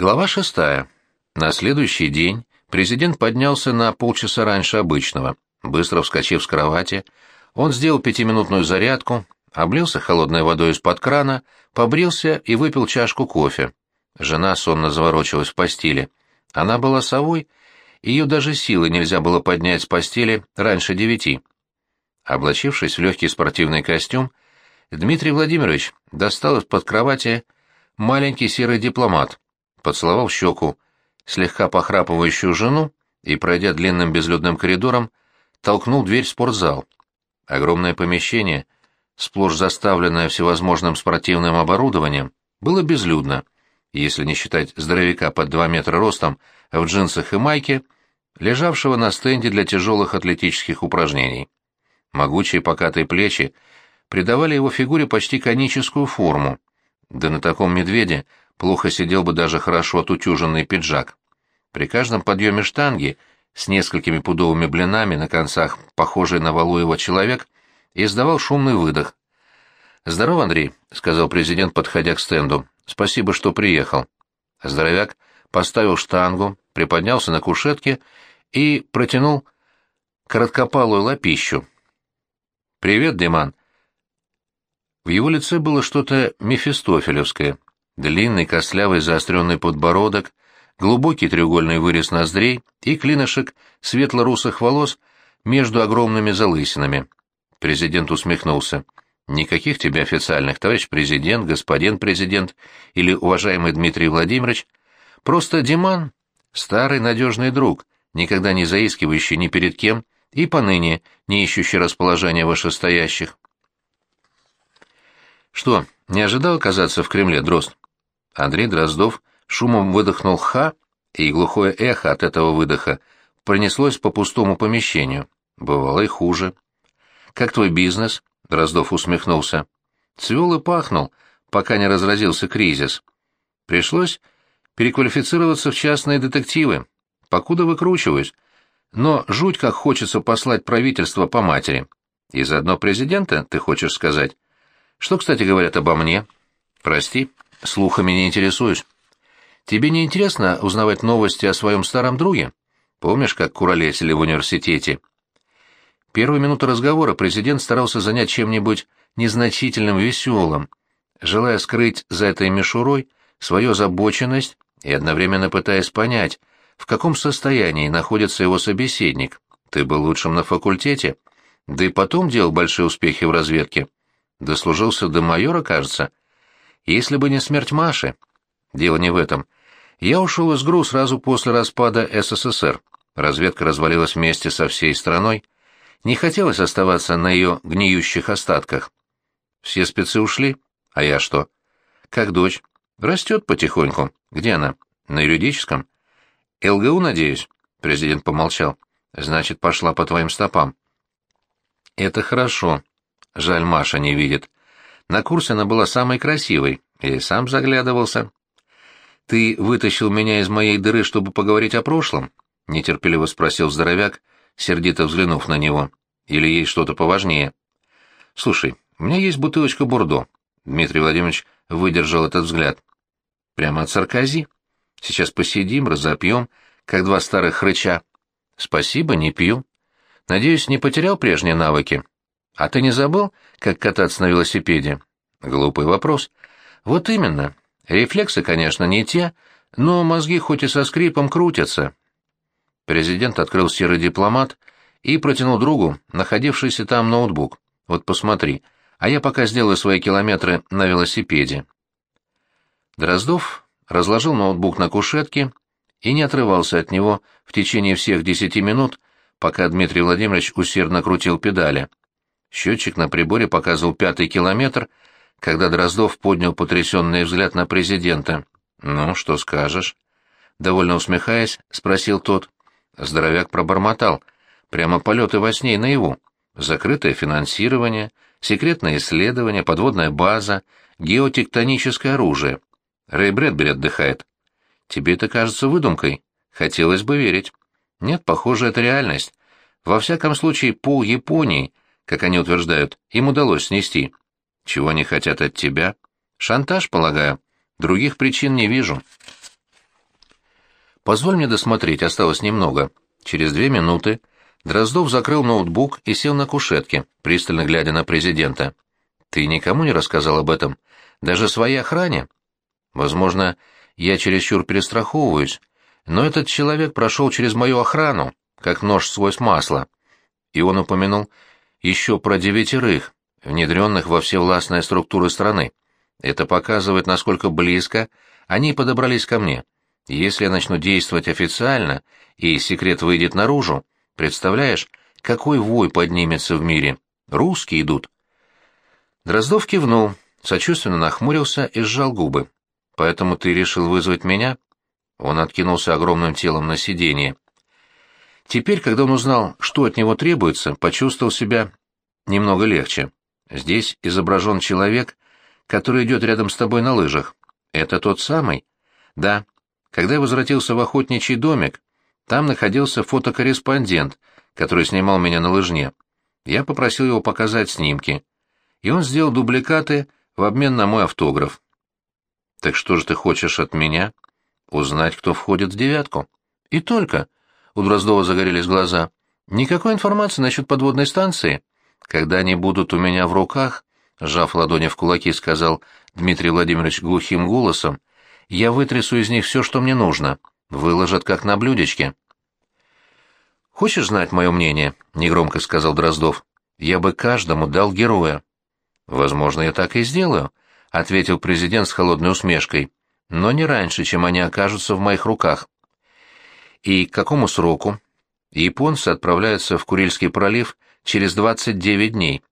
Глава шестая. На следующий день президент поднялся на полчаса раньше обычного. Быстро вскочив с кровати, он сделал пятиминутную зарядку, облился холодной водой из-под крана, побрился и выпил чашку кофе. Жена сонно заворочилась в постели. Она была совой, ее даже силы нельзя было поднять с постели раньше девяти. Облачившись в легкий спортивный костюм, Дмитрий Владимирович достал из-под кровати маленький серый дипломат, поцеловал щеку слегка похрапывающую жену и, пройдя длинным безлюдным коридором, толкнул дверь в спортзал. Огромное помещение, сплошь заставленное всевозможным спортивным оборудованием, было безлюдно, если не считать здоровяка под два метра ростом в джинсах и майке, лежавшего на стенде для тяжелых атлетических упражнений. Могучие покатые плечи придавали его фигуре почти коническую форму, да на таком медведе плохо сидел бы даже хорошо отутюженный пиджак. При каждом подъеме штанги с несколькими пудовыми блинами на концах, похожий на Валуева человек, издавал шумный выдох. «Здорово, Андрей», — сказал президент, подходя к стенду. «Спасибо, что приехал». Здоровяк поставил штангу, приподнялся на кушетке и протянул короткопалую лапищу. «Привет, Диман». В его лице было что-то мефистофелевское, длинный, костлявый, заостренный подбородок, глубокий треугольный вырез ноздрей и клинышек светло-русых волос между огромными залысинами. Президент усмехнулся. «Никаких тебе официальных, товарищ президент, господин президент или уважаемый Дмитрий Владимирович. Просто Диман, старый надежный друг, никогда не заискивающий ни перед кем и поныне не ищущий расположения вышестоящих». «Что, не ожидал оказаться в Кремле, Дрозд?» Андрей Дроздов шумом выдохнул «ха», и глухое эхо от этого выдоха пронеслось по пустому помещению. Бывало и хуже. «Как твой бизнес?» — Дроздов усмехнулся. «Цвел и пахнул, пока не разразился кризис. Пришлось переквалифицироваться в частные детективы. Покуда выкручиваюсь. Но жуть как хочется послать правительство по матери. И заодно президента, ты хочешь сказать? Что, кстати, говорят обо мне? Прости, слухами не интересуюсь. Тебе не интересно узнавать новости о своем старом друге? Помнишь, как куролесили в университете? Первые минуты разговора президент старался занять чем-нибудь незначительным, веселым, желая скрыть за этой мишурой свою озабоченность и одновременно пытаясь понять, в каком состоянии находится его собеседник. Ты был лучшим на факультете, да и потом делал большие успехи в разведке. Дослужился до майора, кажется. Если бы не смерть Маши. Дело не в этом. Я ушел из ГРУ сразу после распада СССР. Разведка развалилась вместе со всей страной. Не хотелось оставаться на ее гниющих остатках. Все спецы ушли, а я что? Как дочь. Растет потихоньку. Где она? На юридическом? ЛГУ, надеюсь? Президент помолчал. Значит, пошла по твоим стопам. Это хорошо. Жаль, Маша не видит. На курсе она была самой красивой, и сам заглядывался. «Ты вытащил меня из моей дыры, чтобы поговорить о прошлом?» — нетерпеливо спросил здоровяк, сердито взглянув на него. «Или есть что-то поважнее?» «Слушай, у меня есть бутылочка Бордо». Дмитрий Владимирович выдержал этот взгляд. «Прямо от саркази. Сейчас посидим, разопьем, как два старых хрыча». «Спасибо, не пью. Надеюсь, не потерял прежние навыки?» «А ты не забыл, как кататься на велосипеде?» «Глупый вопрос». «Вот именно. Рефлексы, конечно, не те, но мозги хоть и со скрипом крутятся. Президент открыл серый дипломат и протянул другу находившийся там ноутбук. Вот посмотри, а я пока сделаю свои километры на велосипеде. Дроздов разложил ноутбук на кушетке и не отрывался от него в течение всех десяти минут, пока Дмитрий Владимирович усердно крутил педали. Счетчик на приборе показывал пятый километр — когда Дроздов поднял потрясенный взгляд на президента. «Ну, что скажешь?» Довольно усмехаясь, спросил тот. Здоровяк пробормотал. «Прямо полеты во сне и наяву. Закрытое финансирование, секретное исследование, подводная база, геотектоническое оружие. Рэй Брэдбери отдыхает. Тебе это кажется выдумкой? Хотелось бы верить. Нет, похоже, это реальность. Во всяком случае, пол Японии, как они утверждают, им удалось снести. Чего они хотят от тебя? Шантаж, полагаю. Других причин не вижу. Позволь мне досмотреть, осталось немного. Через две минуты Дроздов закрыл ноутбук и сел на кушетке, пристально глядя на президента. Ты никому не рассказал об этом? Даже своей охране? Возможно, я чересчур перестраховываюсь, но этот человек прошел через мою охрану, как нож сквозь масло. И он упомянул еще про девятерых, внедренных во все властные структуры страны. Это показывает, насколько близко они подобрались ко мне. Если я начну действовать официально, и секрет выйдет наружу, представляешь, какой вой поднимется в мире? Русские идут. Дроздов кивнул, сочувственно нахмурился и сжал губы. «Поэтому ты решил вызвать меня?» Он откинулся огромным телом на сиденье. Теперь, когда он узнал, что от него требуется, почувствовал себя немного легче. Здесь изображен человек, который идет рядом с тобой на лыжах. Это тот самый? Да. Когда я возвратился в охотничий домик, там находился фотокорреспондент, который снимал меня на лыжне. Я попросил его показать снимки. И он сделал дубликаты в обмен на мой автограф. Так что же ты хочешь от меня? Узнать, кто входит в девятку. И только. У Дроздова загорелись глаза. Никакой информации насчет подводной станции. Когда они будут у меня в руках, сжав ладони в кулаки, сказал Дмитрий Владимирович глухим голосом, я вытрясу из них все, что мне нужно. Выложат как на блюдечке. «Хочешь знать мое мнение?» — негромко сказал Дроздов. «Я бы каждому дал героя». «Возможно, я так и сделаю», — ответил президент с холодной усмешкой. «Но не раньше, чем они окажутся в моих руках». «И к какому сроку?» «Японцы отправляются в Курильский пролив через 29 дней.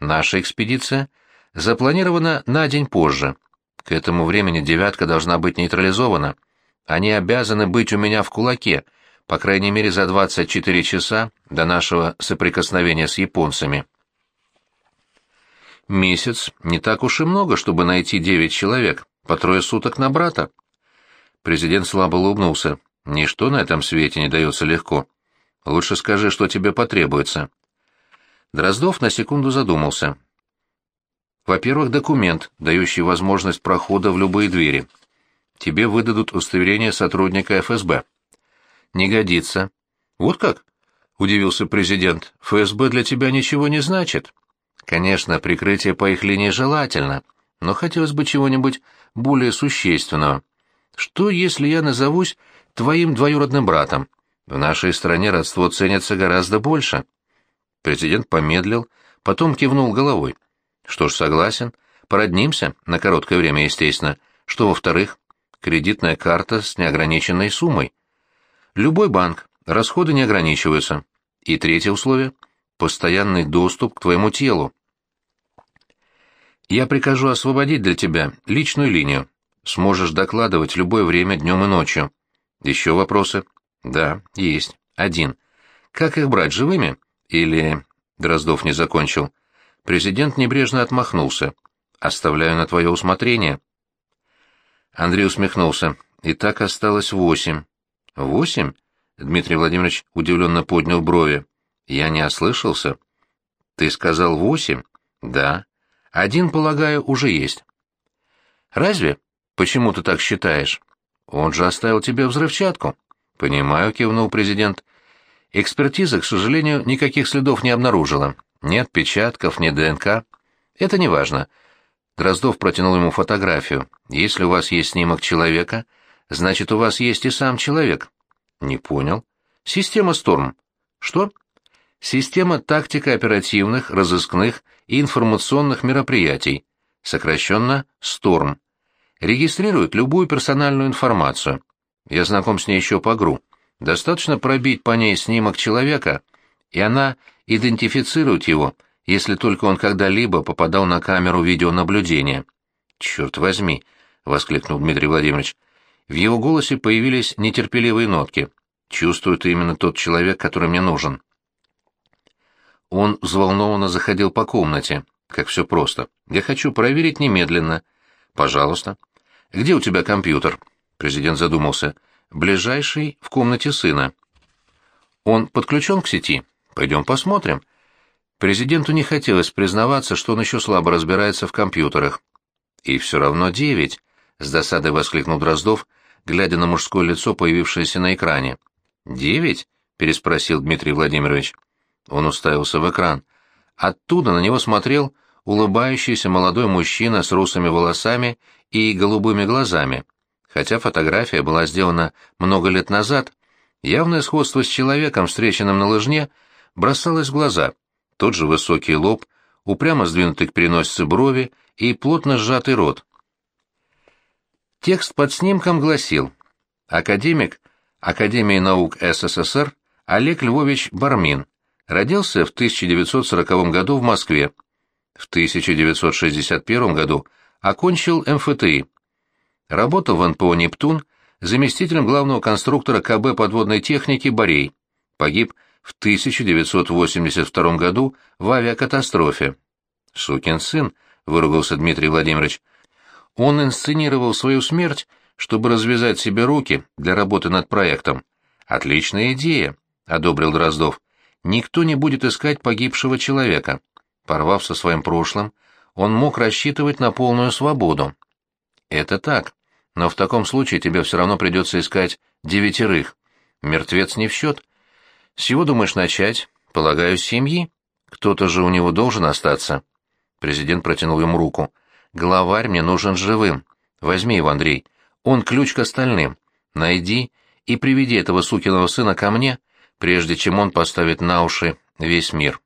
Наша экспедиция запланирована на день позже. К этому времени «девятка» должна быть нейтрализована. Они обязаны быть у меня в кулаке, по крайней мере за 24 часа до нашего соприкосновения с японцами. Месяц не так уж и много, чтобы найти девять человек, по трое суток на брата. Президент слабо улыбнулся. Ничто на этом свете не дается легко. Лучше скажи, что тебе потребуется. Дроздов на секунду задумался. Во-первых, документ, дающий возможность прохода в любые двери. Тебе выдадут удостоверение сотрудника ФСБ. Не годится. Вот как? Удивился президент. ФСБ для тебя ничего не значит. Конечно, прикрытие по их линии желательно, но хотелось бы чего-нибудь более существенного. Что, если я назовусь твоим двоюродным братом? В нашей стране родство ценится гораздо больше. Президент помедлил, потом кивнул головой. Что ж, согласен. Породнимся, на короткое время, естественно. Что, во-вторых? Кредитная карта с неограниченной суммой. Любой банк, расходы не ограничиваются. И третье условие — постоянный доступ к твоему телу. Я прикажу освободить для тебя личную линию. Сможешь докладывать любое время днем и ночью. Еще вопросы? Да, есть. Один. Как их брать, живыми? Или... Дроздов не закончил. Президент небрежно отмахнулся. «Оставляю на твое усмотрение». Андрей усмехнулся. «И так осталось восемь». «Восемь?» Дмитрий Владимирович удивленно поднял брови. «Я не ослышался». «Ты сказал восемь?» «Да». «Один, полагаю, уже есть». «Разве? Почему ты так считаешь?» «Он же оставил тебе взрывчатку». «Понимаю», — кивнул президент. Экспертиза, к сожалению, никаких следов не обнаружила. Ни отпечатков, ни ДНК. Это не важно. Дроздов протянул ему фотографию. Если у вас есть снимок человека, значит, у вас есть и сам человек. Не понял. Система «Сторм». Что? Система тактика оперативных, разыскных и информационных мероприятий, сокращенно «Сторм». Регистрирует любую персональную информацию. Я знаком с ней еще по ГРУ. Достаточно пробить по ней снимок человека, и она идентифицирует его, если только он когда-либо попадал на камеру видеонаблюдения. «Черт возьми!» — воскликнул Дмитрий Владимирович. В его голосе появились нетерпеливые нотки. «Чувствую, именно тот человек, который мне нужен». Он взволнованно заходил по комнате. Как все просто. «Я хочу проверить немедленно». «Пожалуйста». «Где у тебя компьютер?» Президент задумался. Ближайший в комнате сына. Он подключен к сети? Пойдем посмотрим. Президенту не хотелось признаваться, что он еще слабо разбирается в компьютерах. И все равно девять, — с досадой воскликнул Дроздов, глядя на мужское лицо, появившееся на экране. «Девять?» — переспросил Дмитрий Владимирович. Он уставился в экран. Оттуда на него смотрел улыбающийся молодой мужчина с русыми волосами и голубыми глазами. Хотя фотография была сделана много лет назад, явное сходство с человеком, встреченным на лыжне, бросалось в глаза. Тот же высокий лоб, упрямо сдвинутый к переносице брови и плотно сжатый рот. Текст под снимком гласил «Академик Академии наук СССР Олег Львович Бармин родился в 1940 году в Москве. В 1961 году окончил МФТИ. Работал в НПО «Нептун» заместителем главного конструктора КБ подводной техники «Борей». Погиб в 1982 году в авиакатастрофе. «Сукин сын», — выругался Дмитрий Владимирович, — он инсценировал свою смерть, чтобы развязать себе руки для работы над проектом. «Отличная идея», — одобрил Дроздов. «Никто не будет искать погибшего человека. Порвав со своим прошлым, он мог рассчитывать на полную свободу». «Это так, но в таком случае тебе все равно придется искать девятерых. Мертвец не в счет. С чего думаешь начать? Полагаю, с семьи? Кто-то же у него должен остаться». Президент протянул ему руку. Главарь мне нужен живым. Возьми его, Андрей. Он ключ к остальным. Найди и приведи этого сукиного сына ко мне, прежде чем он поставит на уши весь мир.